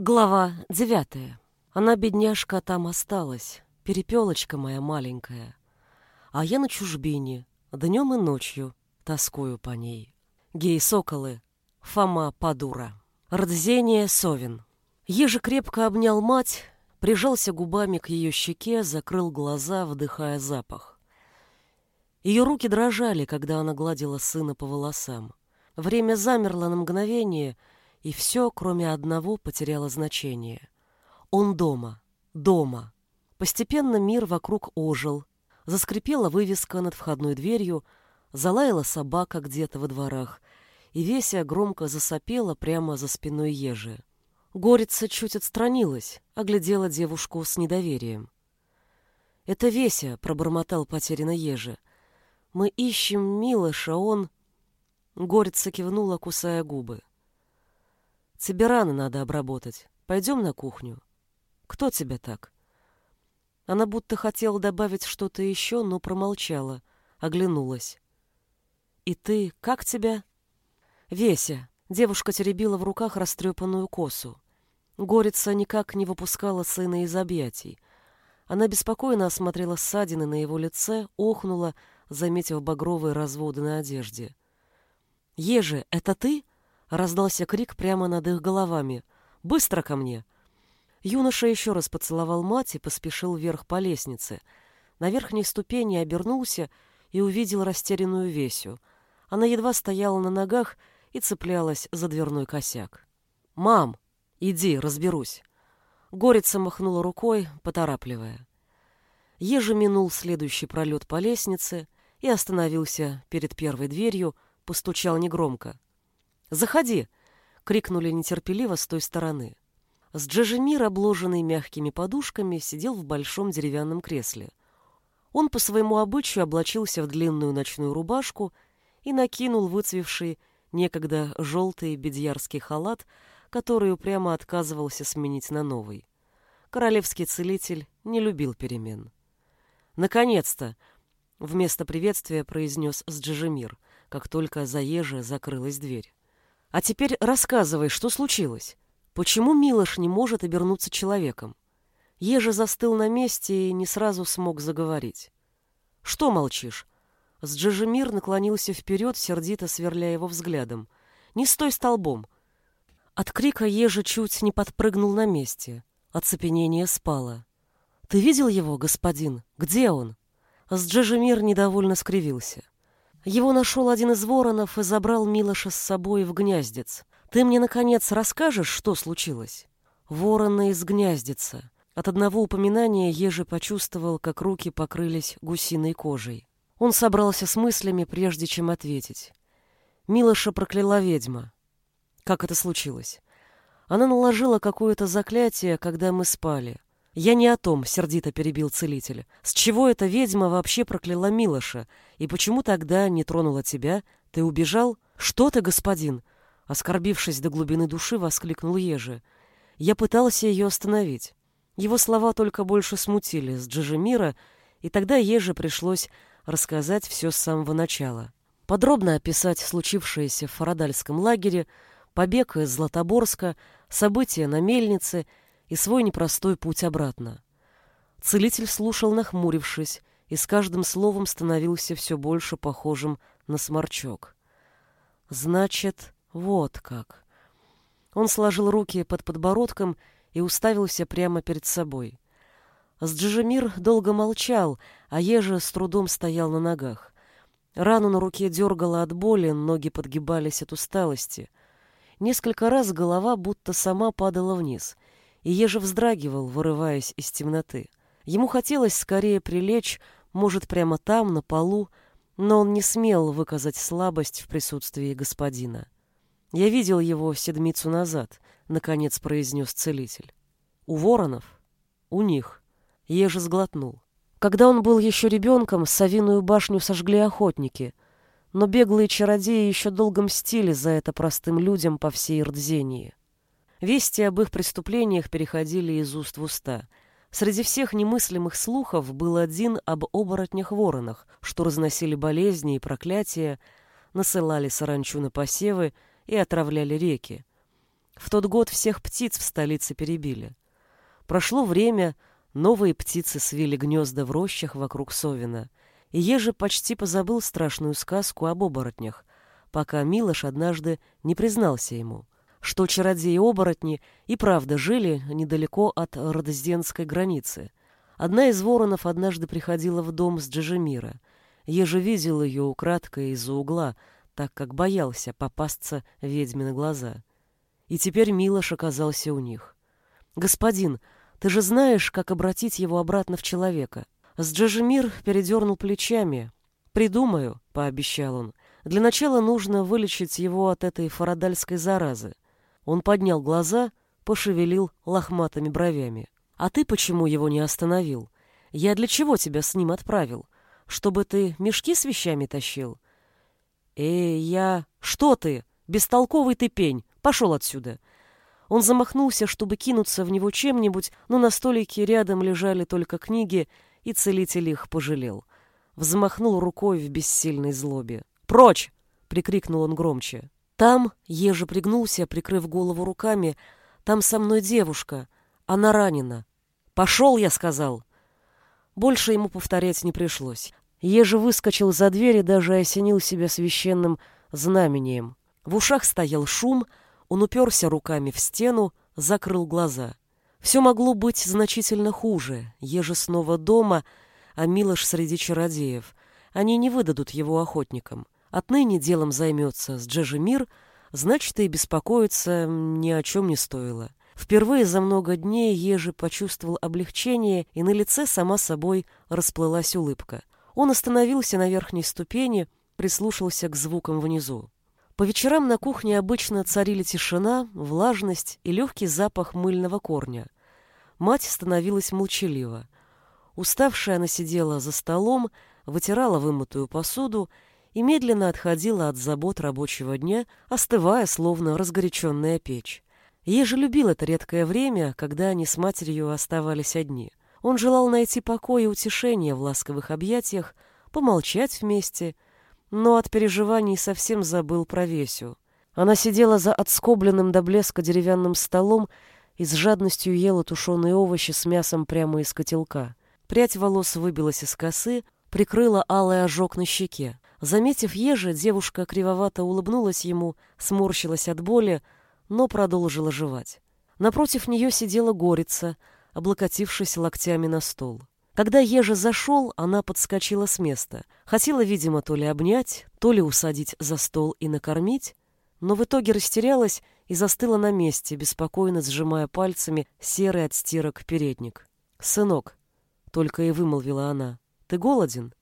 Глава девятая. Она, бедняжка, там осталась, перепелочка моя маленькая. А я на чужбине, днем и ночью, тоскую по ней. Гей-соколы, Фома Падура. Рдзение Совин. Еже крепко обнял мать, прижался губами к ее щеке, закрыл глаза, вдыхая запах. Ее руки дрожали, когда она гладила сына по волосам. Время замерло на мгновение — и все, кроме одного, потеряло значение. Он дома, дома. Постепенно мир вокруг ожил. Заскрипела вывеска над входной дверью, залаяла собака где-то во дворах, и Веся громко засопела прямо за спиной ежи. Горица чуть отстранилась, оглядела девушку с недоверием. «Это Веся», — пробормотал потерянно ежи. «Мы ищем Милыша, он...» Горица кивнула, кусая губы. Тебе рано надо обработать. Пойдем на кухню. Кто тебя так? Она будто хотела добавить что-то еще, но промолчала, оглянулась. И ты, как тебя? Веся. Девушка теребила в руках растрепанную косу. Горица никак не выпускала сына из объятий. Она беспокойно осмотрела ссадины на его лице, охнула, заметив багровые разводы на одежде. «Ежи, это ты?» Раздался крик прямо над их головами. «Быстро ко мне!» Юноша еще раз поцеловал мать и поспешил вверх по лестнице. На верхней ступени обернулся и увидел растерянную Весю. Она едва стояла на ногах и цеплялась за дверной косяк. «Мам, иди, разберусь!» Горица махнула рукой, поторапливая. Ежи минул следующий пролет по лестнице и остановился перед первой дверью, постучал негромко. «Заходи!» — крикнули нетерпеливо с той стороны. С Джежемир, обложенный мягкими подушками, сидел в большом деревянном кресле. Он по своему обычаю облачился в длинную ночную рубашку и накинул выцвевший некогда желтый бедьярский халат, который упрямо отказывался сменить на новый. Королевский целитель не любил перемен. «Наконец-то!» — вместо приветствия произнес Сджижемир, как только за еже закрылась дверь. А теперь рассказывай, что случилось? Почему Милош не может обернуться человеком? Ежа застыл на месте и не сразу смог заговорить. Что молчишь? Сджижемир наклонился вперед, сердито сверля его взглядом. Не стой столбом. От крика ежа чуть не подпрыгнул на месте. Оцепенение спало. Ты видел его, господин? Где он? Сджижемир недовольно скривился. Его нашел один из воронов и забрал Милоша с собой в гнездец. Ты мне, наконец, расскажешь, что случилось?» Ворона из гнездица. От одного упоминания Ежи почувствовал, как руки покрылись гусиной кожей. Он собрался с мыслями, прежде чем ответить. Милоша прокляла ведьма. Как это случилось? Она наложила какое-то заклятие, когда мы спали. «Я не о том», — сердито перебил целитель. «С чего эта ведьма вообще прокляла Милоша? И почему тогда не тронула тебя? Ты убежал? Что ты, господин?» Оскорбившись до глубины души, воскликнул Ежи. Я пытался ее остановить. Его слова только больше смутили с Джижемира, и тогда Ежи пришлось рассказать все с самого начала. Подробно описать случившееся в Фарадальском лагере, побег из Златоборска, события на мельнице — и свой непростой путь обратно. Целитель слушал, нахмурившись, и с каждым словом становился все больше похожим на сморчок. «Значит, вот как». Он сложил руки под подбородком и уставился прямо перед собой. Сджижемир долго молчал, а Ежа с трудом стоял на ногах. Рану на руке дергала от боли, ноги подгибались от усталости. Несколько раз голова будто сама падала вниз — и еже вздрагивал, вырываясь из темноты. Ему хотелось скорее прилечь, может, прямо там, на полу, но он не смел выказать слабость в присутствии господина. «Я видел его седмицу назад», — наконец произнес целитель. «У воронов? У них». Еже сглотнул. Когда он был еще ребенком, Савиную башню сожгли охотники, но беглые чародеи еще долго мстили за это простым людям по всей Ирдзении. Вести об их преступлениях переходили из уст в уста. Среди всех немыслимых слухов был один об оборотнях-воронах, что разносили болезни и проклятия, насылали саранчу на посевы и отравляли реки. В тот год всех птиц в столице перебили. Прошло время, новые птицы свили гнезда в рощах вокруг Совина, и Ежи почти позабыл страшную сказку об оборотнях, пока Милош однажды не признался ему, что чародеи-оборотни и правда жили недалеко от родозденской границы. Одна из воронов однажды приходила в дом с Джажемира. Еже видел ее украдкой из-за угла, так как боялся попасться ведьме на глаза. И теперь Милош оказался у них. «Господин, ты же знаешь, как обратить его обратно в человека?» С Джажемир передернул плечами. «Придумаю», — пообещал он. «Для начала нужно вылечить его от этой фарадальской заразы». Он поднял глаза, пошевелил лохматыми бровями. «А ты почему его не остановил? Я для чего тебя с ним отправил? Чтобы ты мешки с вещами тащил?» «Эй, я... Что ты? Бестолковый ты пень! Пошел отсюда!» Он замахнулся, чтобы кинуться в него чем-нибудь, но на столике рядом лежали только книги, и целитель их пожалел. Взмахнул рукой в бессильной злобе. «Прочь!» — прикрикнул он громче. «Там...» — еже пригнулся, прикрыв голову руками. «Там со мной девушка. Она ранена. Пошел, я сказал!» Больше ему повторять не пришлось. Еже выскочил за дверь и даже осенил себя священным знамением. В ушах стоял шум, он уперся руками в стену, закрыл глаза. Все могло быть значительно хуже. Еже снова дома, а Милош среди чародеев. Они не выдадут его охотникам. Отныне делом займется с Джежемир, значит, и беспокоиться ни о чем не стоило. Впервые за много дней Ежи почувствовал облегчение, и на лице сама собой расплылась улыбка. Он остановился на верхней ступени, прислушался к звукам внизу. По вечерам на кухне обычно царили тишина, влажность и легкий запах мыльного корня. Мать становилась молчалива. Уставшая она сидела за столом, вытирала вымытую посуду и медленно отходила от забот рабочего дня, остывая, словно разгоряченная печь. Ей же любил это редкое время, когда они с матерью оставались одни. Он желал найти покой и утешение в ласковых объятиях, помолчать вместе — но от переживаний совсем забыл про Весю. Она сидела за отскобленным до блеска деревянным столом и с жадностью ела тушеные овощи с мясом прямо из котелка. Прядь волос выбилась из косы, прикрыла алый ожог на щеке. Заметив ежа, девушка кривовато улыбнулась ему, сморщилась от боли, но продолжила жевать. Напротив нее сидела горица, облокотившись локтями на стол. Когда Ежа зашел, она подскочила с места. Хотела, видимо, то ли обнять, то ли усадить за стол и накормить, но в итоге растерялась и застыла на месте, беспокойно сжимая пальцами серый от стирок передник. «Сынок», — только и вымолвила она, — «ты голоден?»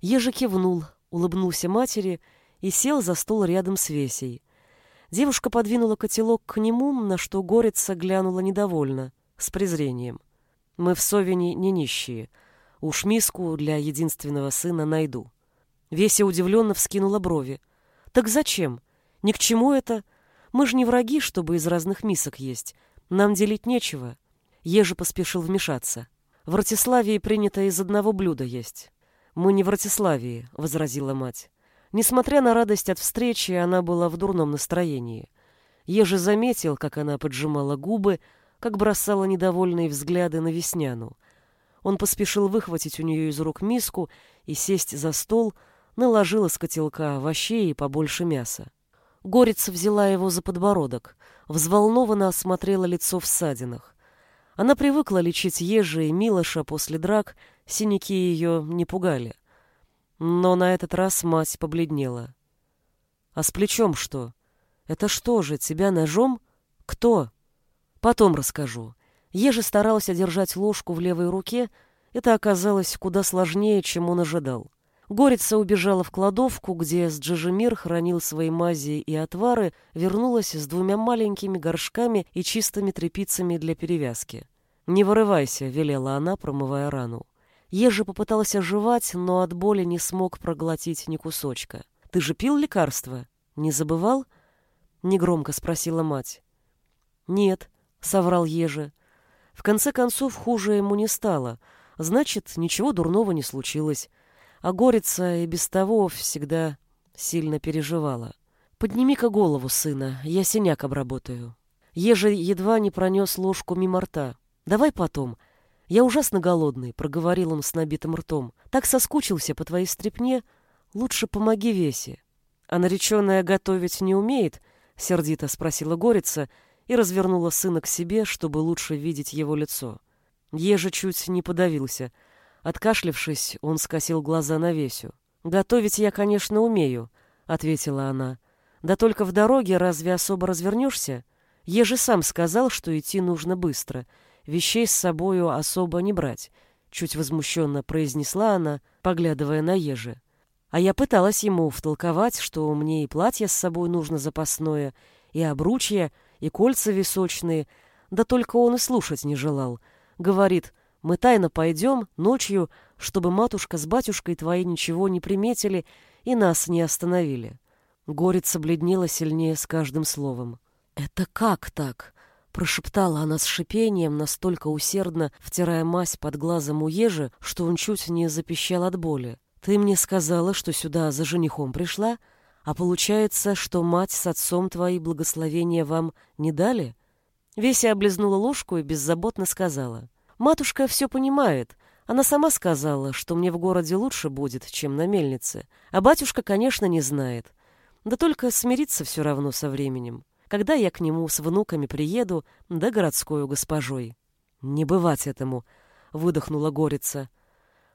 Ежа кивнул, улыбнулся матери и сел за стол рядом с Весей. Девушка подвинула котелок к нему, на что горица глянула недовольно, с презрением. «Мы в Совине не нищие», — Уж миску для единственного сына найду. Веся удивленно вскинула брови. Так зачем? Ни к чему это. Мы же не враги, чтобы из разных мисок есть. Нам делить нечего. Ежи поспешил вмешаться. В Ратиславии принято из одного блюда есть. Мы не в Ратиславии, возразила мать. Несмотря на радость от встречи, она была в дурном настроении. Ежи заметил, как она поджимала губы, как бросала недовольные взгляды на Весняну. Он поспешил выхватить у нее из рук миску и сесть за стол, наложила с котелка овощей и побольше мяса. Горица взяла его за подбородок, взволнованно осмотрела лицо в ссадинах. Она привыкла лечить ежи и Милоша после драк, синяки ее не пугали. Но на этот раз мать побледнела. «А с плечом что? Это что же, тебя ножом? Кто?» «Потом расскажу. Еже старался держать ложку в левой руке, это оказалось куда сложнее, чем он ожидал. Горица убежала в кладовку, где с хранил свои мази и отвары, вернулась с двумя маленькими горшками и чистыми тряпицами для перевязки. «Не вырывайся», — велела она, промывая рану. Ежи попытался жевать, но от боли не смог проглотить ни кусочка. «Ты же пил лекарство? Не забывал?» — негромко спросила мать. «Нет», — соврал Ежи. В конце концов, хуже ему не стало. Значит, ничего дурного не случилось. А горица и без того всегда сильно переживала. «Подними-ка голову, сына, я синяк обработаю». Ежи едва не пронес ложку мимо рта. «Давай потом. Я ужасно голодный», — проговорил он с набитым ртом. «Так соскучился по твоей стрепне. Лучше помоги Весе». «А нареченная готовить не умеет?» — сердито спросила Горица и развернула сына к себе, чтобы лучше видеть его лицо. Ежи чуть не подавился. Откашлившись, он скосил глаза на Весю. «Готовить я, конечно, умею», — ответила она. «Да только в дороге разве особо развернешься? Ежи сам сказал, что идти нужно быстро. Вещей с собою особо не брать», — чуть возмущенно произнесла она, поглядывая на Ежи. А я пыталась ему втолковать, что мне и платье с собой нужно запасное, и обручья, и кольца височные, да только он и слушать не желал. Говорит, мы тайно пойдем ночью, чтобы матушка с батюшкой твои ничего не приметили и нас не остановили. Горица бледнела сильнее с каждым словом. «Это как так?» — прошептала она с шипением, настолько усердно втирая мазь под глазом у ежи, что он чуть не запищал от боли. «Ты мне сказала, что сюда за женихом пришла, а получается, что мать с отцом твои благословения вам не дали?» Веся облизнула ложку и беззаботно сказала. «Матушка все понимает. Она сама сказала, что мне в городе лучше будет, чем на мельнице. А батюшка, конечно, не знает. Да только смириться все равно со временем. Когда я к нему с внуками приеду, да городскую госпожой. Не бывать этому, выдохнула горица.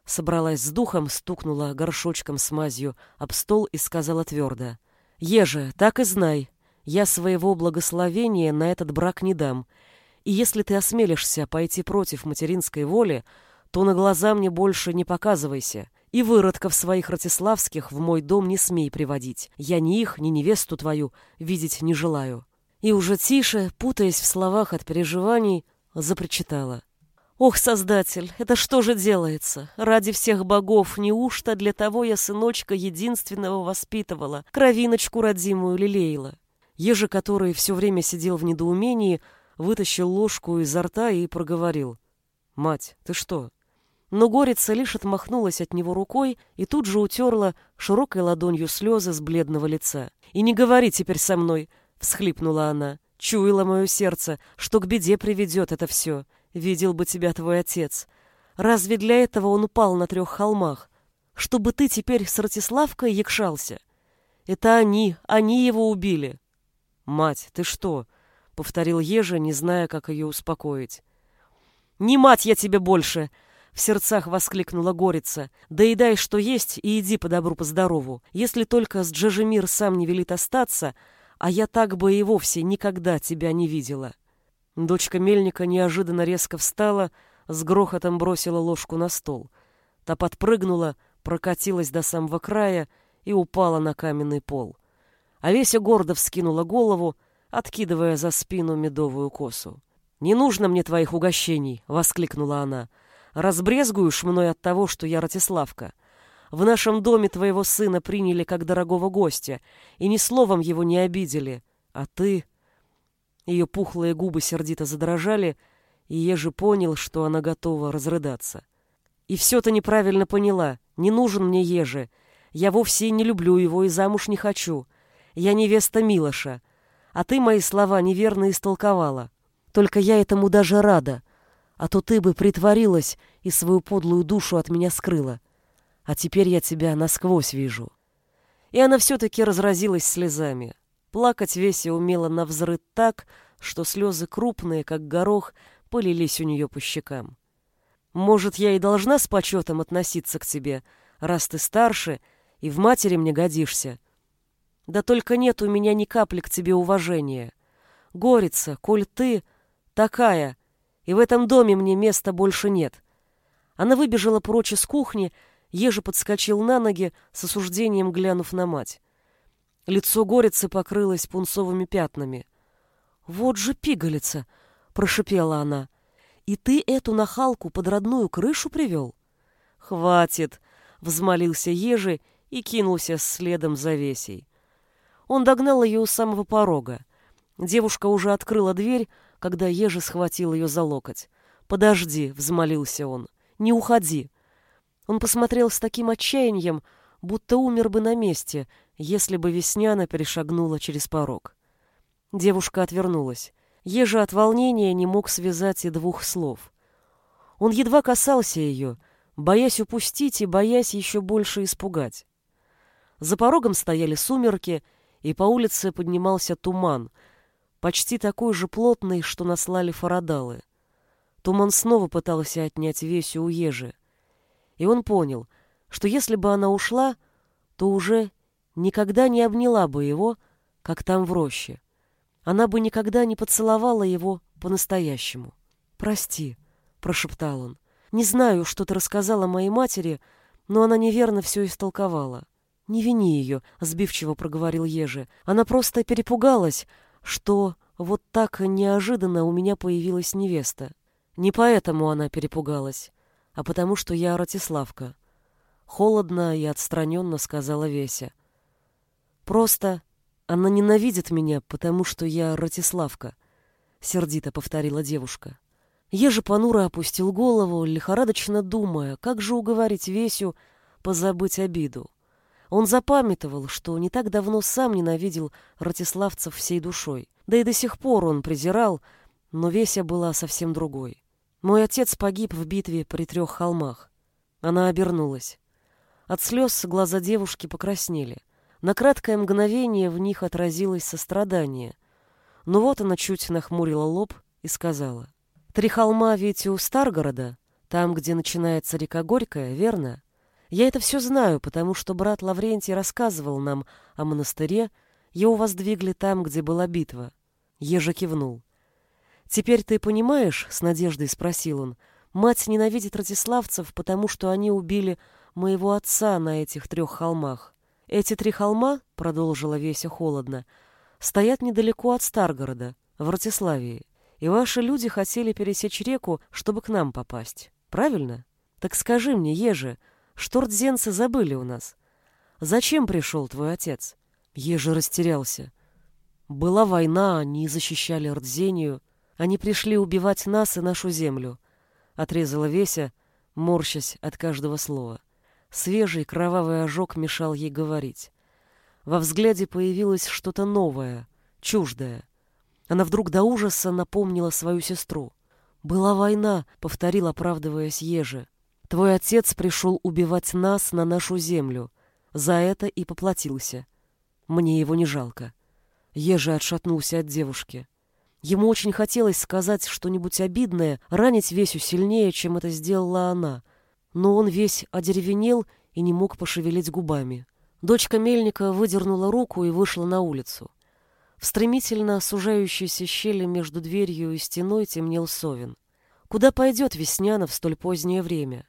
Собралась с духом, стукнула горшочком с мазью об стол и сказала твердо. «Еже, так и знай, я своего благословения на этот брак не дам, и если ты осмелишься пойти против материнской воли, то на глаза мне больше не показывайся, и выродков своих ратиславских в мой дом не смей приводить. Я ни их, ни невесту твою видеть не желаю». И уже тише, путаясь в словах от переживаний, запричитала. «Ох, Создатель, это что же делается? Ради всех богов, неужто для того я сыночка единственного воспитывала, кровиночку родимую лелеяла?» Ежи, который все время сидел в недоумении, вытащил ложку изо рта и проговорил. «Мать, ты что?» Но горица лишь отмахнулась от него рукой и тут же утерла широкой ладонью слезы с бледного лица. «И не говори теперь со мной!» — всхлипнула она. «Чуяло мое сердце, что к беде приведет это все. Видел бы тебя твой отец. Разве для этого он упал на трех холмах? Чтобы ты теперь с Ратиславкой якшался? Это они, они его убили!» «Мать, ты что?» — повторил Ежа, не зная, как ее успокоить. «Не мать я тебе больше!» — в сердцах воскликнула Горица. «Доедай, что есть, и иди по добру, по здорову. Если только с Джажемир сам не велит остаться, а я так бы и вовсе никогда тебя не видела». Дочка мельника неожиданно резко встала, с грохотом бросила ложку на стол. Та подпрыгнула, прокатилась до самого края и упала на каменный пол. Олеся гордо вскинула голову, откидывая за спину медовую косу. «Не нужно мне твоих угощений!» — воскликнула она. «Разбрезгуешь мной от того, что я Ратиславка. В нашем доме твоего сына приняли как дорогого гостя, и ни словом его не обидели. А ты...» Ее пухлые губы сердито задрожали, и Ежи понял, что она готова разрыдаться. «И все ты неправильно поняла. Не нужен мне Ежи. Я вовсе не люблю его и замуж не хочу. Я невеста Милоша. А ты мои слова неверно истолковала. Только я этому даже рада. А то ты бы притворилась и свою подлую душу от меня скрыла. А теперь я тебя насквозь вижу». И она все-таки разразилась слезами. Плакать Веся умела навзрыд так, что слезы крупные, как горох, полились у нее по щекам. «Может, я и должна с почетом относиться к тебе, раз ты старше и в матери мне годишься. Да только нет у меня ни капли к тебе уважения. Горица, коль ты такая, и в этом доме мне места больше нет». Она выбежала прочь из кухни, еже подскочил на ноги, с осуждением глянув на мать. Лицо горицы покрылось пунцовыми пятнами. «Вот же пигалица!» — прошипела она. «И ты эту нахалку под родную крышу привел?» «Хватит!» — взмолился Ежи и кинулся следом за Весей. Он догнал ее у самого порога. Девушка уже открыла дверь, когда Ежи схватил ее за локоть. «Подожди!» — взмолился он. «Не уходи!» Он посмотрел с таким отчаянием, будто умер бы на месте, если бы Весняна перешагнула через порог. Девушка отвернулась. Ежа от волнения не мог связать и двух слов. Он едва касался ее, боясь упустить и боясь еще больше испугать. За порогом стояли сумерки, и по улице поднимался туман, почти такой же плотный, что наслали фарадалы. Туман снова пытался отнять Весю у Ежи. И он понял, что если бы она ушла, то уже никогда не обняла бы его, как там в роще. Она бы никогда не поцеловала его по-настоящему. «Прости», — прошептал он. «Не знаю, что ты рассказала моей матери, но она неверно все истолковала». «Не вини ее», — сбивчиво проговорил Ежи. «Она просто перепугалась, что вот так неожиданно у меня появилась невеста. Не поэтому она перепугалась, а потому что я Ратиславка. Холодно и отстраненно сказала Веся. Просто она ненавидит меня, потому что я Ратиславка, сердито повторила девушка. Ежи понуро опустил голову, лихорадочно думая, как же уговорить Весю позабыть обиду. Он запамятовал, что не так давно сам ненавидел ратиславцев всей душой. Да и до сих пор он презирал, но Веся была совсем другой. Мой отец погиб в битве при трех холмах. Она обернулась. От слез глаза девушки покраснели. На краткое мгновение в них отразилось сострадание. Но вот она чуть нахмурила лоб и сказала. «Три холма ведь у Старгорода, там, где начинается река Горькая, верно? Я это все знаю, потому что брат Лаврентий рассказывал нам о монастыре, его воздвигли там, где была битва». Ежа кивнул. «Теперь ты понимаешь?» — с надеждой спросил он. «Мать ненавидит ратиславцев, потому что они убили моего отца на этих трех холмах. Эти три холма, — продолжила Веся холодно, — стоят недалеко от Старгорода, в Ратиславии, и ваши люди хотели пересечь реку, чтобы к нам попасть. Правильно? Так скажи мне, Ежи, что рдзенцы забыли у нас? Зачем пришел твой отец?» Ежи растерялся. Была война, они защищали Рдзению, они пришли убивать нас и нашу землю, отрезала Веся, морщась от каждого слова. Свежий кровавый ожог мешал ей говорить. Во взгляде появилось что-то новое, чуждое. Она вдруг до ужаса напомнила свою сестру. «Была война», — повторил, оправдываясь Еже. «Твой отец пришел убивать нас на нашу землю. За это и поплатился. Мне его не жалко». Ежи отшатнулся от девушки. Ему очень хотелось сказать что-нибудь обидное, ранить Весю сильнее, чем это сделала она. Но он весь одеревенел и не мог пошевелить губами. Дочка Мельника выдернула руку и вышла на улицу. В стремительно сужающейся щели между дверью и стеной темнел Совин. Куда пойдет Весняна в столь позднее время?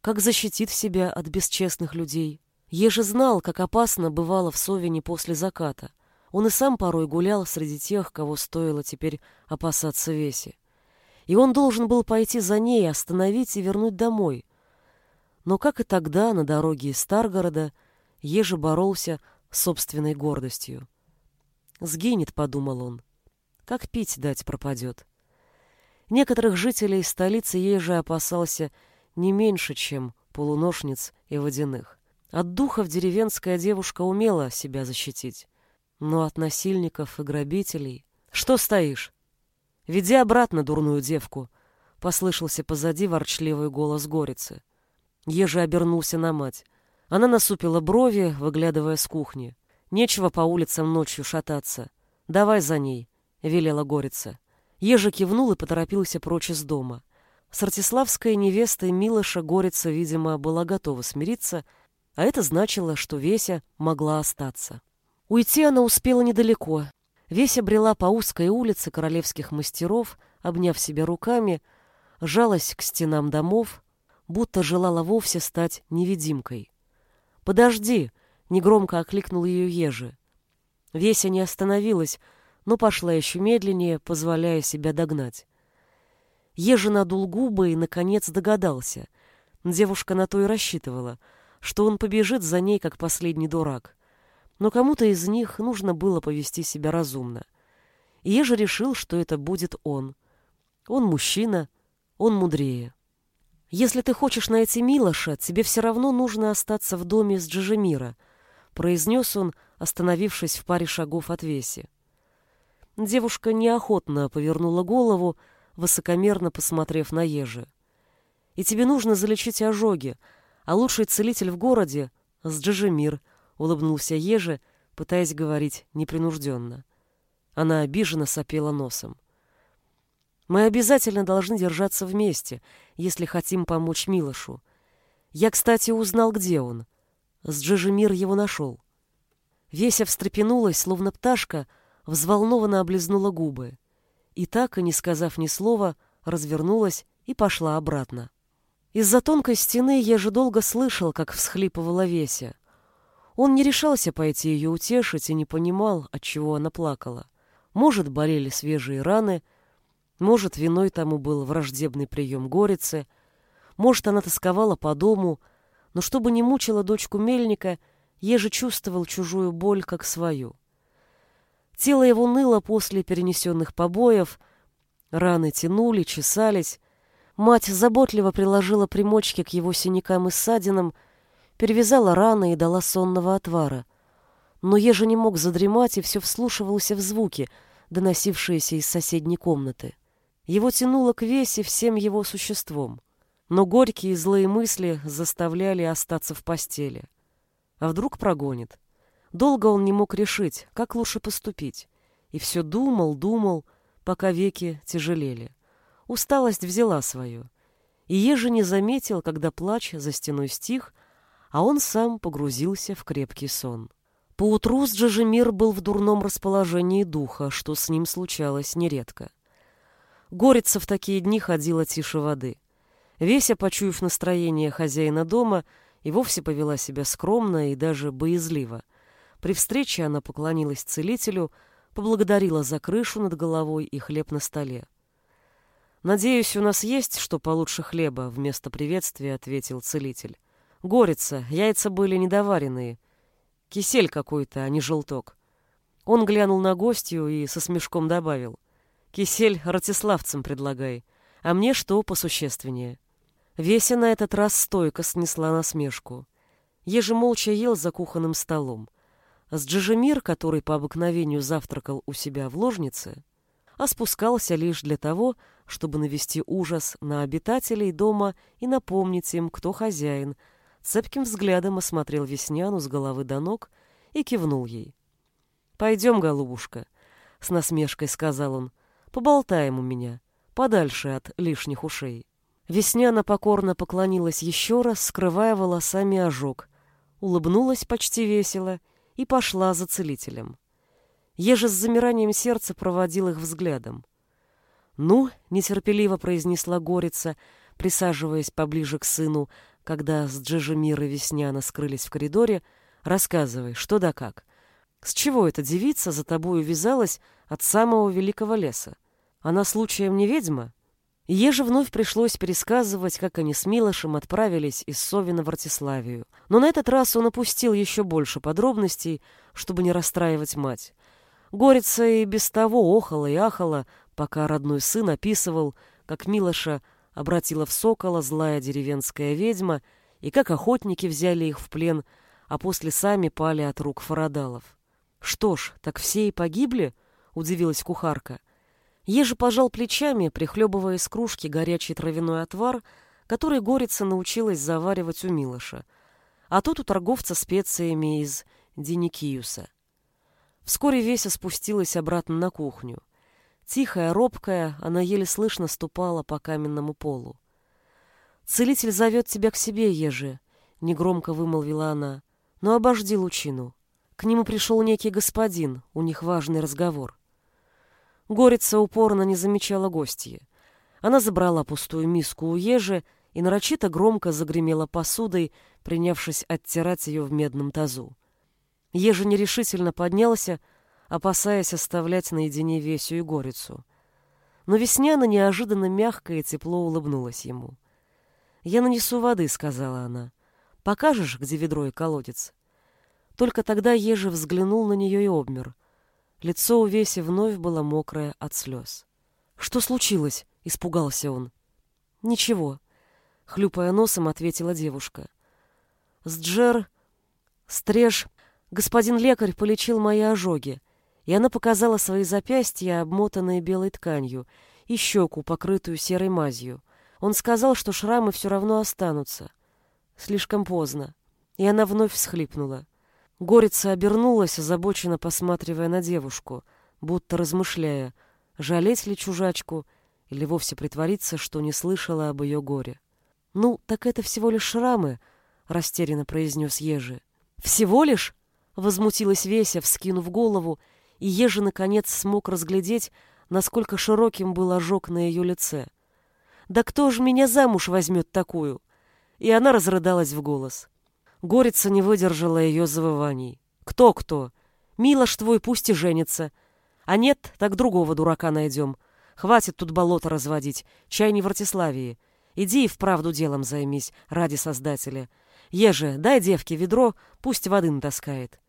Как защитит себя от бесчестных людей? Еже знал, как опасно бывало в Совине после заката. Он и сам порой гулял среди тех, кого стоило теперь опасаться Веси. И он должен был пойти за ней, остановить и вернуть домой. Но, как и тогда, на дороге из Старгорода, Ежи боролся с собственной гордостью. «Сгинет», — подумал он, — «как пить дать пропадет». Некоторых жителей столицы Ежи опасался не меньше, чем полуношниц и водяных. От духов деревенская девушка умела себя защитить. Но от насильников и грабителей... Что стоишь? Веди обратно дурную девку, — послышался позади ворчливый голос горицы. Ежи обернулся на мать. Она насупила брови, выглядывая с кухни. Нечего по улицам ночью шататься. Давай за ней, — велела горица. Ежи кивнул и поторопился прочь из дома. С артиславской невестой Милоша Горица, видимо, была готова смириться, а это значило, что Веся могла остаться. Уйти она успела недалеко. Веся брела по узкой улице королевских мастеров, обняв себя руками, жалась к стенам домов, будто желала вовсе стать невидимкой. «Подожди!» — негромко окликнул ее Ежи. Веся не остановилась, но пошла еще медленнее, позволяя себя догнать. Ежи надул губы и, наконец, догадался. Девушка на то и рассчитывала, что он побежит за ней, как последний дурак но кому-то из них нужно было повести себя разумно. И Ежа решил, что это будет он. Он мужчина, он мудрее. «Если ты хочешь найти Милоша, тебе все равно нужно остаться в доме с Джижемира», произнес он, остановившись в паре шагов от Веси. Девушка неохотно повернула голову, высокомерно посмотрев на Ежи. «И тебе нужно залечить ожоги, а лучший целитель в городе — с Джижемир», — улыбнулся Ежи, пытаясь говорить непринужденно. Она обиженно сопела носом. «Мы обязательно должны держаться вместе, если хотим помочь Милошу. Я, кстати, узнал, где он. С Джижемир его нашел». Веся встрепенулась, словно пташка, взволнованно облизнула губы. И так, и не сказав ни слова, развернулась и пошла обратно. Из-за тонкой стены я же долго слышал, как всхлипывала Веся. Он не решался пойти ее утешить и не понимал, от чего она плакала. Может, болели свежие раны, может, виной тому был враждебный прием горицы, может, она тосковала по дому, но чтобы не мучила дочку мельника, Еже чувствовал чужую боль как свою. Тело его ныло после перенесенных побоев, раны тянули, чесались. Мать заботливо приложила примочки к его синякам и ссадинам, перевязала раны и дала сонного отвара. Но Ежа не мог задремать и все вслушивался в звуки, доносившиеся из соседней комнаты. Его тянуло к весе всем его существом. Но горькие и злые мысли заставляли остаться в постели. А вдруг прогонит? Долго он не мог решить, как лучше поступить. И все думал, думал, пока веки тяжелели. Усталость взяла свое. И еже не заметил, когда плач за стеной стих, а он сам погрузился в крепкий сон. Поутру с Джажемир был в дурном расположении духа, что с ним случалось нередко. Горица в такие дни ходила тише воды. Веся, почуяв настроение хозяина дома, и вовсе повела себя скромно и даже боязливо. При встрече она поклонилась целителю, поблагодарила за крышу над головой и хлеб на столе. «Надеюсь, у нас есть что получше хлеба», — вместо приветствия ответил целитель. «Горица, яйца были недоваренные. Кисель какой-то, а не желток». Он глянул на гостью и со смешком добавил. «Кисель ратиславцам предлагай, а мне что посущественнее». Веся на этот раз стойко снесла насмешку. Еже молча ел за кухонным столом. С Джижемир, который по обыкновению завтракал у себя в ложнице, а спускался лишь для того, чтобы навести ужас на обитателей дома и напомнить им, кто хозяин, цепким взглядом осмотрел Весняну с головы до ног и кивнул ей. «Пойдем, голубушка», — с насмешкой сказал он, — «поболтаем у меня, подальше от лишних ушей». Весняна покорно поклонилась еще раз, скрывая волосами ожог, улыбнулась почти весело и пошла за целителем. Еже с замиранием сердца проводил их взглядом. «Ну», — нетерпеливо произнесла Горица, присаживаясь поближе к сыну, когда с Джижемир и Весняна скрылись в коридоре, «рассказывай, что да как. С чего эта девица за тобой увязалась от самого великого леса? Она случаем не ведьма?» Еже вновь пришлось пересказывать, как они с Милошем отправились из Совина в Артиславию. Но на этот раз он опустил еще больше подробностей, чтобы не расстраивать мать. Горица и без того охала и ахала, пока родной сын описывал, как Милоша обратила в сокола злая деревенская ведьма и как охотники взяли их в плен, а после сами пали от рук фарадалов. «Что ж, так все и погибли?» — удивилась кухарка. Еже пожал плечами, прихлебывая из кружки горячий травяной отвар, который Горица научилась заваривать у Милоша, а тут у торговца специями из Деникиюса. Вскоре Веся спустилась обратно на кухню. Тихая, робкая, она еле слышно ступала по каменному полу. «Целитель зовет тебя к себе, Ежи», — негромко вымолвила она. «Но обожди лучину. К нему пришел некий господин, у них важный разговор». Горица упорно не замечала гостья. Она забрала пустую миску у ежи и нарочито громко загремела посудой, принявшись оттирать ее в медном тазу. Ежи нерешительно поднялся, опасаясь оставлять наедине Весю и Горицу. Но Весняна неожиданно мягко и тепло улыбнулась ему. «Я нанесу воды», — сказала она. «Покажешь, где ведро и колодец?» Только тогда Ежи взглянул на нее и обмер. Лицо у Веси вновь было мокрое от слез. «Что случилось?» — испугался он. «Ничего», — хлюпая носом, ответила девушка. «С Джер... Стреж... Господин лекарь полечил мои ожоги. И она показала свои запястья, обмотанные белой тканью, и щеку, покрытую серой мазью. Он сказал, что шрамы все равно останутся. Слишком поздно. И она вновь всхлипнула. Горица обернулась, озабоченно посматривая на девушку, будто размышляя, жалеть ли чужачку или вовсе притвориться, что не слышала об ее горе. «Ну, так это всего лишь шрамы», — растерянно произнес Ежи. «Всего лишь?» — возмутилась Веся, вскинув голову, и Ежи, наконец, смог разглядеть, насколько широким был ожог на ее лице. «Да кто же меня замуж возьмет такую?» И она разрыдалась в голос. Горица не выдержала ее завываний. «Кто-кто? Милош твой пусть и женится. А нет, так другого дурака найдем. Хватит тут болото разводить, чай не в Ратиславии. Иди и вправду делом займись, ради Создателя. Еже, дай девке ведро, пусть воды натаскает».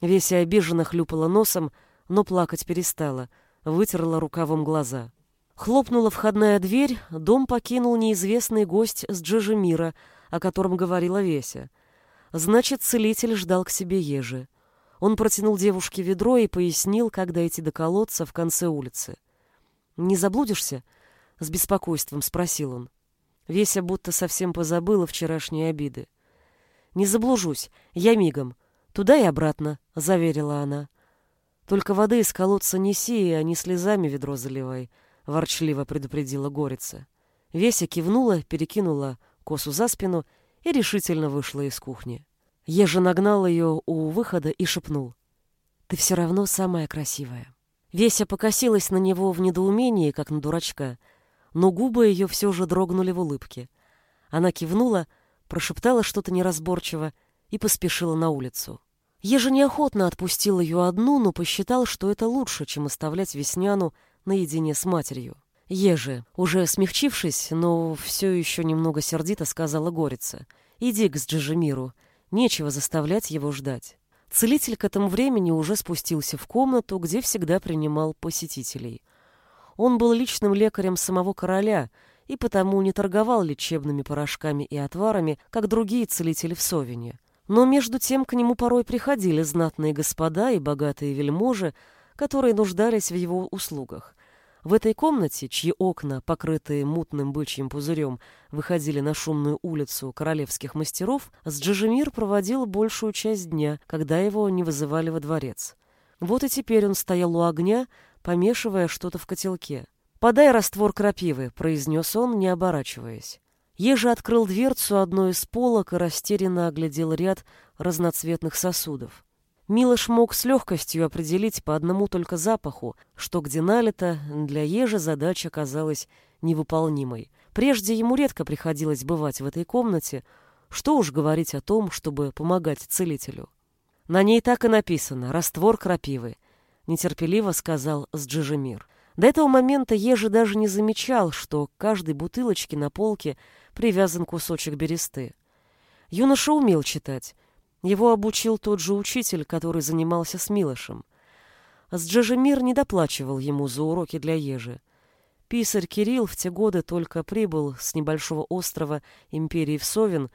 Веся обиженно хлюпала носом, но плакать перестала, вытерла рукавом глаза. Хлопнула входная дверь, дом покинул неизвестный гость с Джижемира, о котором говорила Веся. Значит, целитель ждал к себе ежи. Он протянул девушке ведро и пояснил, как дойти до колодца в конце улицы. «Не заблудишься?» — с беспокойством спросил он. Веся будто совсем позабыла вчерашние обиды. «Не заблужусь, я мигом. Туда и обратно», — заверила она. «Только воды из колодца неси, а не слезами ведро заливай», — ворчливо предупредила Горица. Веся кивнула, перекинула косу за спину и решительно вышла из кухни. Ежа нагнал ее у выхода и шепнул. «Ты все равно самая красивая». Веся покосилась на него в недоумении, как на дурачка, но губы ее все же дрогнули в улыбке. Она кивнула, прошептала что-то неразборчиво и поспешила на улицу. Ежа неохотно отпустил ее одну, но посчитал, что это лучше, чем оставлять Весняну наедине с матерью. Еже, уже смягчившись, но все еще немного сердито сказала Горица, «Иди к Сджижемиру, нечего заставлять его ждать». Целитель к этому времени уже спустился в комнату, где всегда принимал посетителей. Он был личным лекарем самого короля и потому не торговал лечебными порошками и отварами, как другие целители в Совине. Но между тем к нему порой приходили знатные господа и богатые вельможи, которые нуждались в его услугах. В этой комнате, чьи окна, покрытые мутным бычьим пузырем, выходили на шумную улицу королевских мастеров, Сджижемир проводил большую часть дня, когда его не вызывали во дворец. Вот и теперь он стоял у огня, помешивая что-то в котелке. «Подай раствор крапивы», — произнес он, не оборачиваясь. Ежи открыл дверцу одной из полок и растерянно оглядел ряд разноцветных сосудов. Милош мог с легкостью определить по одному только запаху, что где налито, для ежа задача казалась невыполнимой. Прежде ему редко приходилось бывать в этой комнате, что уж говорить о том, чтобы помогать целителю. На ней так и написано «Раствор крапивы», — нетерпеливо сказал Сджижемир. До этого момента Ежи даже не замечал, что к каждой бутылочке на полке привязан кусочек бересты. Юноша умел читать, его обучил тот же учитель, который занимался с Милошем. Сджижемир не доплачивал ему за уроки для ежи. Писарь Кирилл в те годы только прибыл с небольшого острова империи в Совин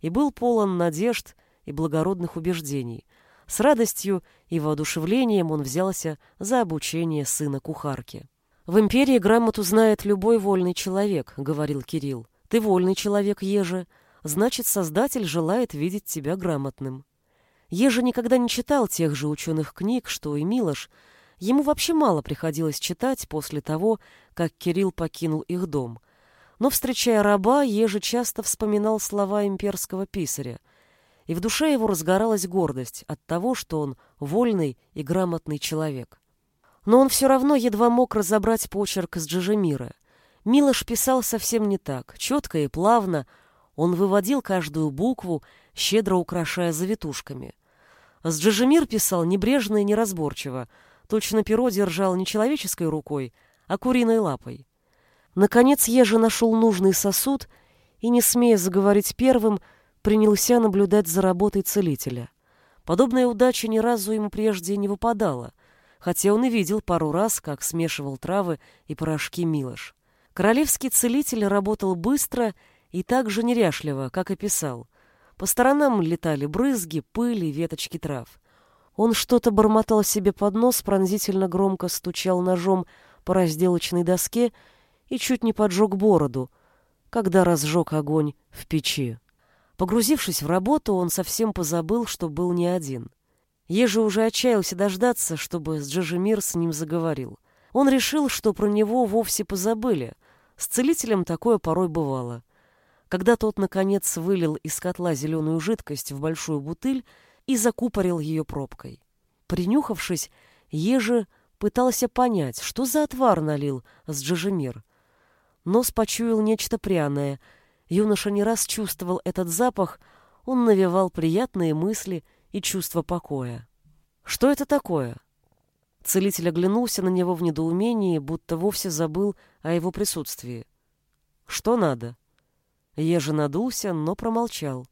и был полон надежд и благородных убеждений. С радостью и воодушевлением он взялся за обучение сына кухарки. «В империи грамоту знает любой вольный человек», — говорил Кирилл. «Ты вольный человек, еже, значит, Создатель желает видеть тебя грамотным. Ежа никогда не читал тех же ученых книг, что и Милош. Ему вообще мало приходилось читать после того, как Кирилл покинул их дом. Но, встречая раба, Ежи часто вспоминал слова имперского писаря, и в душе его разгоралась гордость от того, что он вольный и грамотный человек. Но он все равно едва мог разобрать почерк с Джижемира. Милош писал совсем не так, четко и плавно, он выводил каждую букву, щедро украшая завитушками. С Джижемир писал небрежно и неразборчиво, точно перо держал не человеческой рукой, а куриной лапой. Наконец Ежи нашел нужный сосуд и, не смея заговорить первым, принялся наблюдать за работой целителя. Подобная удача ни разу ему прежде не выпадала, хотя он и видел пару раз, как смешивал травы и порошки Милош. Королевский целитель работал быстро и так же неряшливо, как и писал. По сторонам летали брызги, пыли, веточки трав. Он что-то бормотал себе под нос, пронзительно громко стучал ножом по разделочной доске и чуть не поджег бороду, когда разжег огонь в печи. Погрузившись в работу, он совсем позабыл, что был не один. Ежи уже отчаялся дождаться, чтобы с Джажемир с ним заговорил. Он решил, что про него вовсе позабыли. С целителем такое порой бывало. Когда тот, наконец, вылил из котла зеленую жидкость в большую бутыль и закупорил ее пробкой. Принюхавшись, Ежи пытался понять, что за отвар налил с Джажемир. Нос почуял нечто пряное. Юноша не раз чувствовал этот запах, он навевал приятные мысли и чувство покоя. Что это такое? Целитель оглянулся на него в недоумении, будто вовсе забыл о его присутствии. Что надо? Ежи надулся, но промолчал.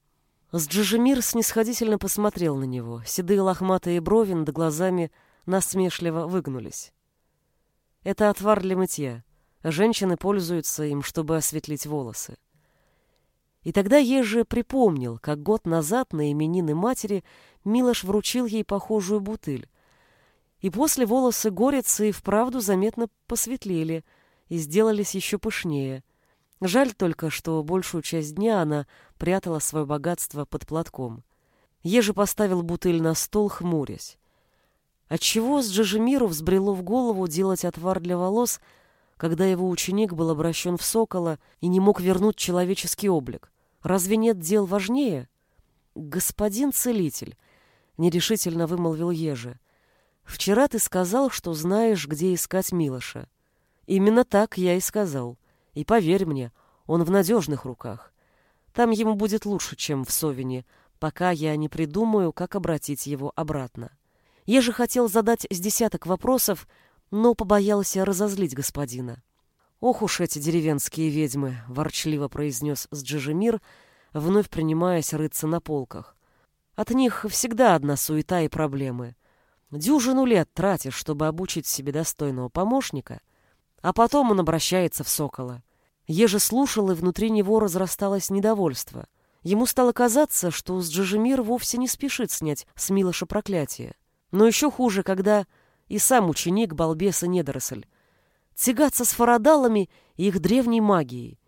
С Джижемир снисходительно посмотрел на него. Седые лохматые брови над глазами насмешливо выгнулись. Это отвар для мытья. Женщины пользуются им, чтобы осветлить волосы. И тогда Ежи припомнил, как год назад на именины матери Милош вручил ей похожую бутыль. И после волосы горицы и вправду заметно посветлели и сделались еще пышнее. Жаль только, что большую часть дня она прятала свое богатство под платком. Ежи поставил бутыль на стол, хмурясь. Отчего с Джажемиру взбрело в голову делать отвар для волос — когда его ученик был обращен в сокола и не мог вернуть человеческий облик. Разве нет дел важнее? Господин целитель, нерешительно вымолвил Ежи. Вчера ты сказал, что знаешь, где искать Милоша. Именно так я и сказал. И поверь мне, он в надежных руках. Там ему будет лучше, чем в Совине, пока я не придумаю, как обратить его обратно. Ежи хотел задать с десяток вопросов, но побоялся разозлить господина. «Ох уж эти деревенские ведьмы!» — ворчливо произнес Сджижемир, вновь принимаясь рыться на полках. «От них всегда одна суета и проблемы. Дюжину лет тратишь, чтобы обучить себе достойного помощника, а потом он обращается в сокола. Еже слушал, и внутри него разрасталось недовольство. Ему стало казаться, что Сджижемир вовсе не спешит снять с Милоша проклятие. Но еще хуже, когда и сам ученик балбеса недоросль. Тягаться с фарадалами и их древней магией.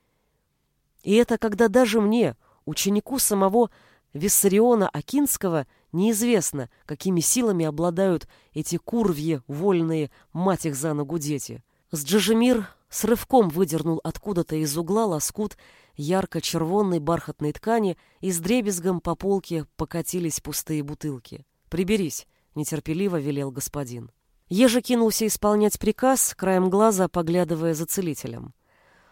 И это когда даже мне, ученику самого Виссариона Акинского, неизвестно, какими силами обладают эти курвьи, вольные, мать их за ногу дети. С Джажемир с рывком выдернул откуда-то из угла лоскут ярко-червонной бархатной ткани и с дребезгом по полке покатились пустые бутылки. «Приберись», — нетерпеливо велел господин. Ежа кинулся исполнять приказ, краем глаза поглядывая за целителем.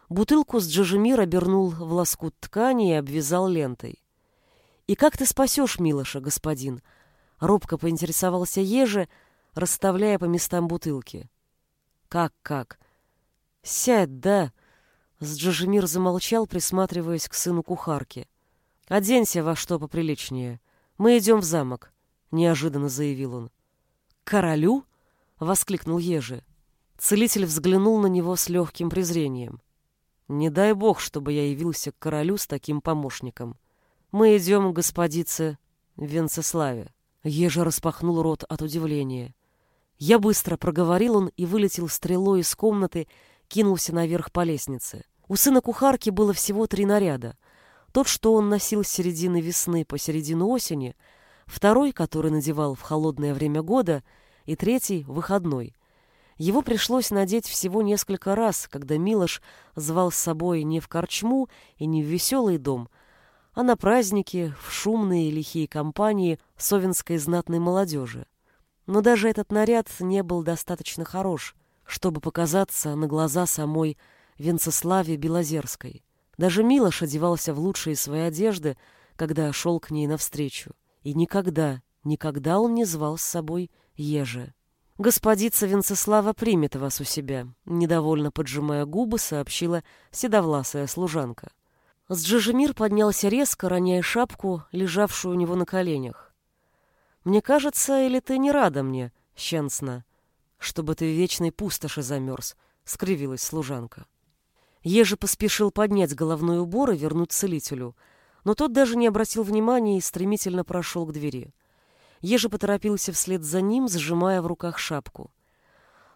Бутылку с джажемир обернул в лоскут ткани и обвязал лентой. «И как ты спасешь Милоша, господин?» — робко поинтересовался Еже, расставляя по местам бутылки. «Как-как?» «Сядь, да!» — с Джажемир замолчал, присматриваясь к сыну кухарки. «Оденься во что поприличнее. Мы идем в замок», — неожиданно заявил он. «Королю?» — воскликнул Ежи. Целитель взглянул на него с легким презрением. «Не дай бог, чтобы я явился к королю с таким помощником. Мы идем к господице Венцеславе». Ежи распахнул рот от удивления. Я быстро проговорил он и вылетел стрелой из комнаты, кинулся наверх по лестнице. У сына кухарки было всего три наряда. Тот, что он носил с середины весны по середину осени, второй, который надевал в холодное время года — и третий — выходной. Его пришлось надеть всего несколько раз, когда Милош звал с собой не в корчму и не в веселый дом, а на праздники, в шумные лихие компании совинской знатной молодежи. Но даже этот наряд не был достаточно хорош, чтобы показаться на глаза самой Венцеславе Белозерской. Даже Милош одевался в лучшие свои одежды, когда шел к ней навстречу. И никогда, никогда он не звал с собой Еже. «Господица Венцеслава примет вас у себя», — недовольно поджимая губы, сообщила седовласая служанка. Сджижемир поднялся резко, роняя шапку, лежавшую у него на коленях. «Мне кажется, или ты не рада мне, щенсна, чтобы ты в вечной пустоши замерз», — скривилась служанка. Ежи поспешил поднять головной убор и вернуть целителю, но тот даже не обратил внимания и стремительно прошел к двери. Ежи поторопился вслед за ним, сжимая в руках шапку.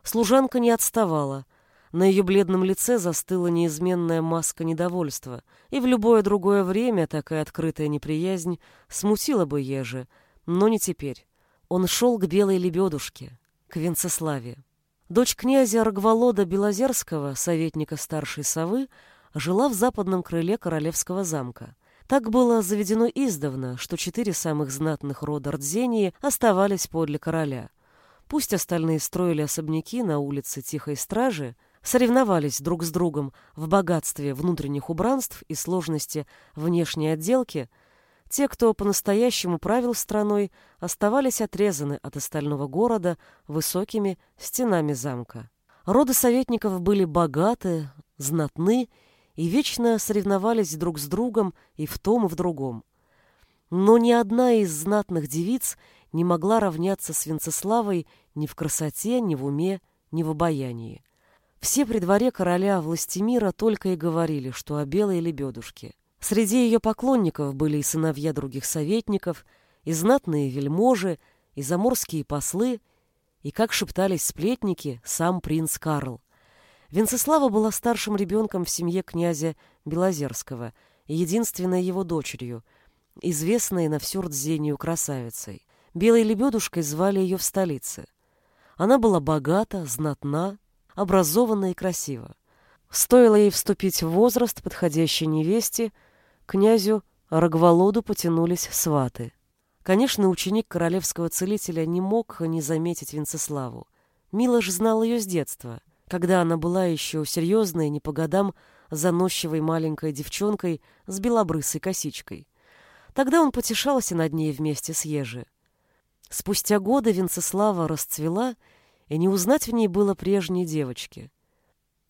Служанка не отставала. На ее бледном лице застыла неизменная маска недовольства, и в любое другое время такая открытая неприязнь смутила бы Ежи, но не теперь. Он шел к белой лебедушке, к Венцеславе. Дочь князя Рогволода Белозерского, советника старшей совы, жила в западном крыле королевского замка. Так было заведено издавна, что четыре самых знатных рода Рдзении оставались подле короля. Пусть остальные строили особняки на улице Тихой Стражи, соревновались друг с другом в богатстве внутренних убранств и сложности внешней отделки, те, кто по-настоящему правил страной, оставались отрезаны от остального города высокими стенами замка. Роды советников были богаты, знатны и вечно соревновались друг с другом и в том, и в другом. Но ни одна из знатных девиц не могла равняться с Венцеславой ни в красоте, ни в уме, ни в обаянии. Все при дворе короля Властимира только и говорили, что о белой лебедушке. Среди ее поклонников были и сыновья других советников, и знатные вельможи, и заморские послы, и, как шептались сплетники, сам принц Карл. Венцеслава была старшим ребенком в семье князя Белозерского и единственной его дочерью, известной на всю Рдзению красавицей. Белой лебедушкой звали ее в столице. Она была богата, знатна, образована и красива. Стоило ей вступить в возраст, подходящий невесте, князю Рогволоду потянулись сваты. Конечно, ученик королевского целителя не мог не заметить Венцеславу. Милош знал ее с детства, когда она была еще серьезной, не по годам, заносчивой маленькой девчонкой с белобрысой косичкой. Тогда он потешался над ней вместе с Ежи. Спустя годы Венцеслава расцвела и не узнать в ней было прежней девочки.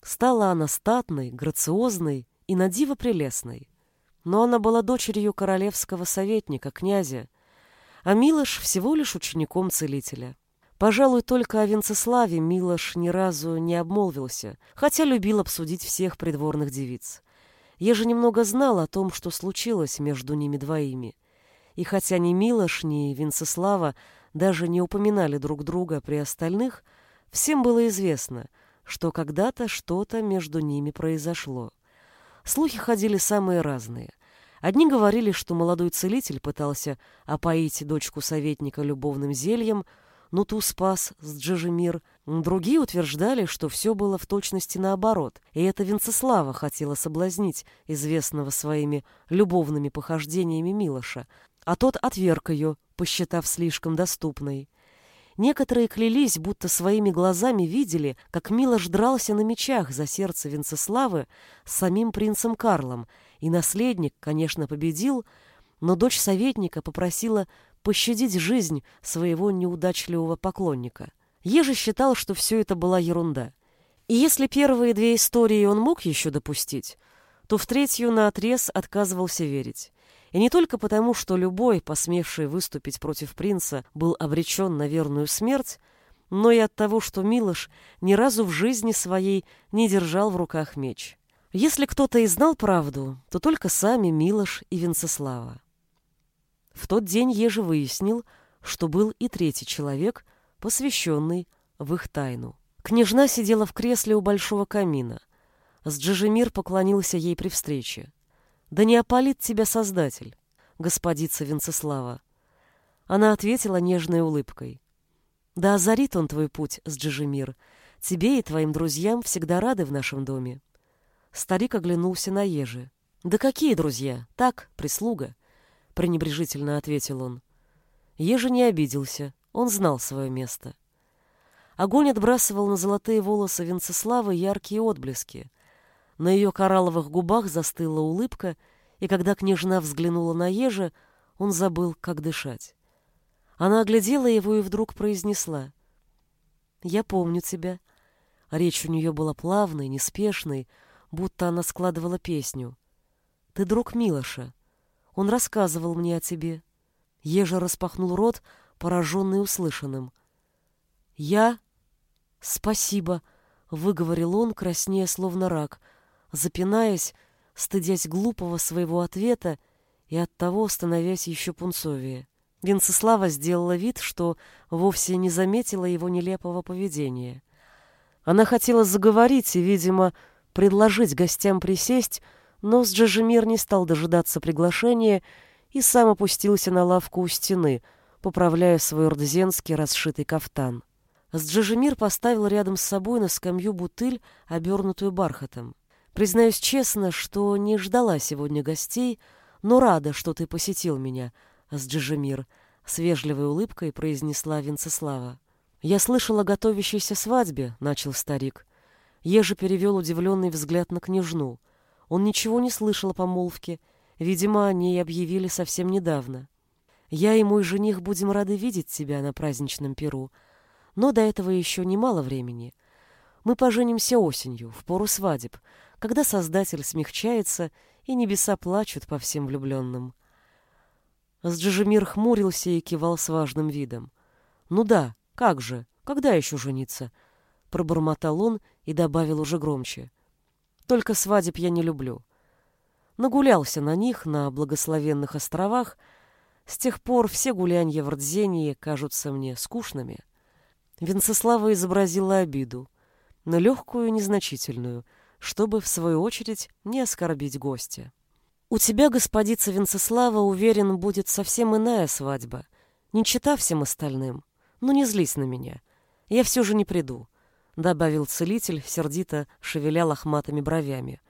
Стала она статной, грациозной и надиво прелестной. Но она была дочерью королевского советника, князя, а Милош всего лишь учеником целителя. Пожалуй, только о Венцеславе Милош ни разу не обмолвился, хотя любил обсудить всех придворных девиц. Я же немного знал о том, что случилось между ними двоими. И хотя ни Милош, ни Венцеслава даже не упоминали друг друга при остальных, всем было известно, что когда-то что-то между ними произошло. Слухи ходили самые разные. Одни говорили, что молодой целитель пытался опоить дочку советника любовным зельем, но ту спас с Джижемир. Другие утверждали, что все было в точности наоборот, и это Венцеслава хотела соблазнить известного своими любовными похождениями Милоша, а тот отверг ее, посчитав слишком доступной. Некоторые клялись, будто своими глазами видели, как Милош дрался на мечах за сердце Венцеславы с самим принцем Карлом, и наследник, конечно, победил, но дочь советника попросила пощадить жизнь своего неудачливого поклонника. Ежи считал, что все это была ерунда. И если первые две истории он мог еще допустить, то в третью наотрез отказывался верить. И не только потому, что любой, посмевший выступить против принца, был обречен на верную смерть, но и от того, что Милош ни разу в жизни своей не держал в руках меч. Если кто-то и знал правду, то только сами Милош и Венцеслава. В тот день Ежи выяснил, что был и третий человек, посвященный в их тайну. Княжна сидела в кресле у большого камина. С Джижемир поклонился ей при встрече. Да не опалит тебя Создатель, господица Венцеслава. Она ответила нежной улыбкой. Да озарит он твой путь, с Джижемир. Тебе и твоим друзьям всегда рады в нашем доме. Старик оглянулся на Ежи. Да какие друзья? Так, прислуга, пренебрежительно ответил он. Ежи не обиделся, он знал свое место. Огонь отбрасывал на золотые волосы Венцеславы яркие отблески. На ее коралловых губах застыла улыбка, и когда княжна взглянула на Ежа, он забыл, как дышать. Она оглядела его и вдруг произнесла. «Я помню тебя». Речь у нее была плавной, неспешной, будто она складывала песню. «Ты друг Милоша. Он рассказывал мне о тебе». Ежа распахнул рот, пораженный услышанным. «Я? Спасибо», — выговорил он, краснея словно рак — запинаясь, стыдясь глупого своего ответа и оттого становясь еще пунцовее. Венцеслава сделала вид, что вовсе не заметила его нелепого поведения. Она хотела заговорить и, видимо, предложить гостям присесть, но Сджижемир не стал дожидаться приглашения и сам опустился на лавку у стены, поправляя свой ордзенский расшитый кафтан. Сджижемир поставил рядом с собой на скамью бутыль, обернутую бархатом. «Признаюсь честно, что не ждала сегодня гостей, но рада, что ты посетил меня, Сджижемир», — с вежливой улыбкой произнесла Венцеслава. «Я слышала о готовящейся свадьбе», — начал старик. Ежи перевел удивленный взгляд на княжну. Он ничего не слышал о помолвке. Видимо, о ней объявили совсем недавно. «Я и мой жених будем рады видеть тебя на праздничном перу, но до этого еще немало времени. Мы поженимся осенью, в пору свадеб, когда Создатель смягчается и небеса плачут по всем влюбленным». Сджижемир хмурился и кивал с важным видом. «Ну да, как же, когда еще жениться?» Пробормотал он и добавил уже громче. «Только свадеб я не люблю. Нагулялся на них, на благословенных островах. С тех пор все гулянья в Рдзении кажутся мне скучными». Венцеслава изобразила обиду, но легкую и незначительную, чтобы, в свою очередь, не оскорбить гостя. «У тебя, господица Венцеслава, уверен, будет совсем иная свадьба, не чита всем остальным. Ну не злись на меня. Я все же не приду, добавил целитель, сердито шевеля лохматыми бровями.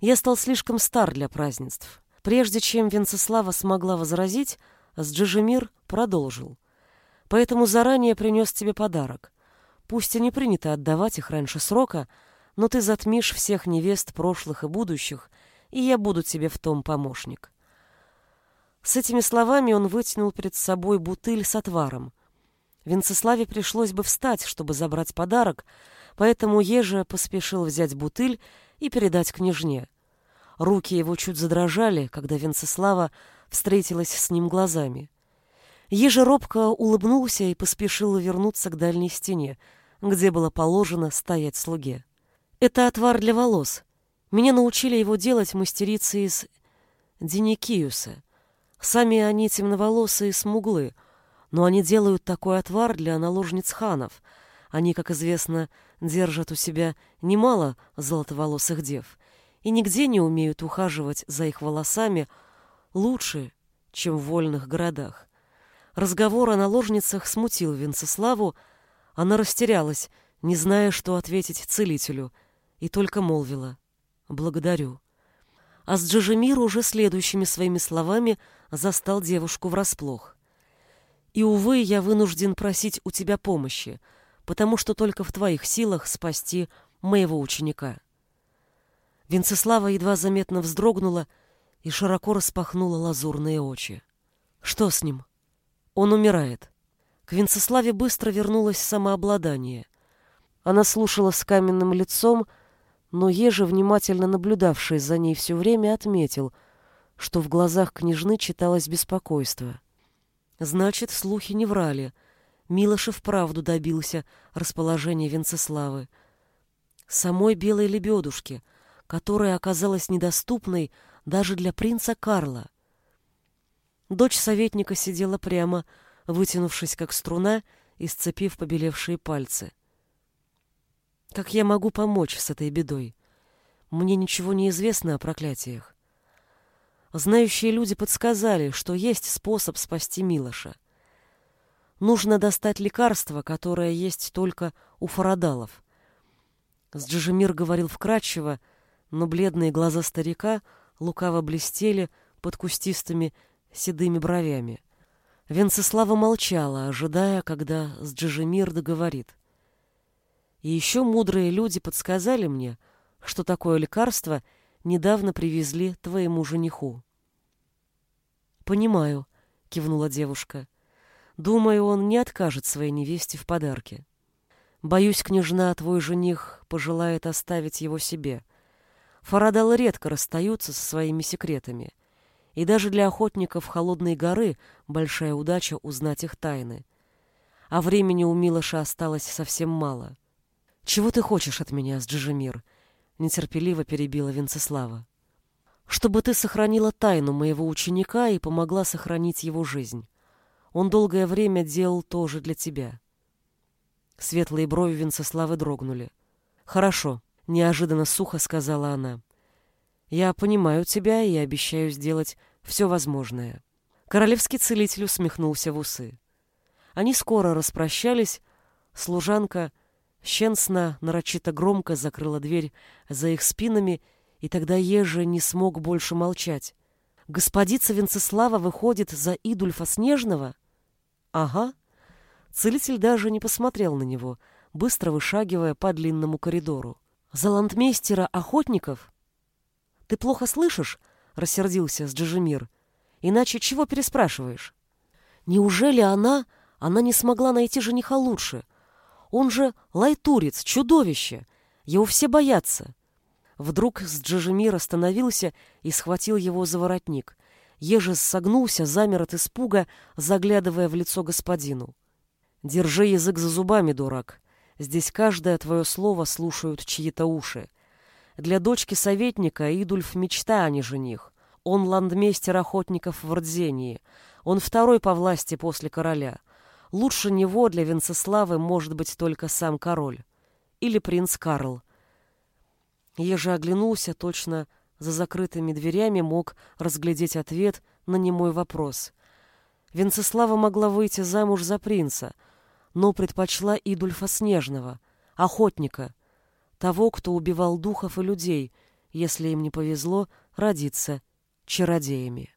Я стал слишком стар для празднеств. Прежде чем Венцеслава смогла возразить, Сджижемир продолжил. Поэтому заранее принес тебе подарок. Пусть и не принято отдавать их раньше срока, но ты затмишь всех невест прошлых и будущих, и я буду тебе в том помощник. С этими словами он вытянул перед собой бутыль с отваром. Венцеславе пришлось бы встать, чтобы забрать подарок, поэтому Ежа поспешил взять бутыль и передать княжне. Руки его чуть задрожали, когда Венцеслава встретилась с ним глазами. Ежа робко улыбнулся и поспешил вернуться к дальней стене, где было положено стоять слуге. «Это отвар для волос. Меня научили его делать мастерицы из Деникиуса. Сами они темноволосые смуглые — но они делают такой отвар для наложниц ханов. Они, как известно, держат у себя немало золотоволосых дев и нигде не умеют ухаживать за их волосами лучше, чем в вольных городах. Разговор о наложницах смутил Венцеславу, она растерялась, не зная, что ответить целителю, и только молвила «Благодарю». А с Джажемир уже следующими своими словами застал девушку врасплох. И, увы, я вынужден просить у тебя помощи, потому что только в твоих силах спасти моего ученика. Венцеслава едва заметно вздрогнула и широко распахнула лазурные очи. Что с ним? Он умирает. К Венцеславе быстро вернулось самообладание. Она слушала с каменным лицом, но еже, внимательно наблюдавший за ней все время, отметил, что в глазах княжны читалось беспокойство. Значит, слухи не врали. Милошев правду добился расположения Венцеславы. Самой белой лебедушки, которая оказалась недоступной даже для принца Карла. Дочь советника сидела прямо, вытянувшись как струна и сцепив побелевшие пальцы. Как я могу помочь с этой бедой? Мне ничего не известно о проклятиях. Знающие люди подсказали, что есть способ спасти Милоша. Нужно достать лекарство, которое есть только у фарадалов. Сджижемир говорил вкратчиво, но бледные глаза старика лукаво блестели под кустистыми седыми бровями. Венцеслава молчала, ожидая, когда Сджижемир договорит. И еще мудрые люди подсказали мне, что такое лекарство недавно привезли твоему жениху. «Понимаю», — кивнула девушка. «Думаю, он не откажет своей невесте в подарке. Боюсь, княжна, твой жених пожелает оставить его себе. Фарадалы редко расстаются со своими секретами, и даже для охотников Холодной горы большая удача узнать их тайны. А времени у Милоша осталось совсем мало. «Чего ты хочешь от меня, Сджижемир?» — нетерпеливо перебила Венцеслава чтобы ты сохранила тайну моего ученика и помогла сохранить его жизнь. Он долгое время делал то же для тебя. Светлые брови Венцеславы дрогнули. «Хорошо», — неожиданно сухо сказала она. «Я понимаю тебя и обещаю сделать все возможное». Королевский целитель усмехнулся в усы. Они скоро распрощались. Служанка щенсно, нарочито громко закрыла дверь за их спинами, и тогда Ежи не смог больше молчать. «Господица Венцеслава выходит за Идульфа Снежного?» «Ага». Целитель даже не посмотрел на него, быстро вышагивая по длинному коридору. «За ландмейстера охотников?» «Ты плохо слышишь?» — рассердился Сджижемир. «Иначе чего переспрашиваешь?» «Неужели она... Она не смогла найти жениха лучше? Он же лайтурец, чудовище! Его все боятся!» Вдруг Сджижемир остановился и схватил его за воротник. Ежес согнулся, замер от испуга, заглядывая в лицо господину. «Держи язык за зубами, дурак. Здесь каждое твое слово слушают чьи-то уши. Для дочки советника Идульф мечта, а не жених. Он ландмейстер охотников в Рдзении. Он второй по власти после короля. Лучше него для Венцеславы может быть только сам король. Или принц Карл. Ежи оглянулся точно за закрытыми дверями мог разглядеть ответ на немой вопрос. Венцеслава могла выйти замуж за принца, но предпочла Идульфа Снежного, охотника, того, кто убивал духов и людей, если им не повезло родиться чародеями.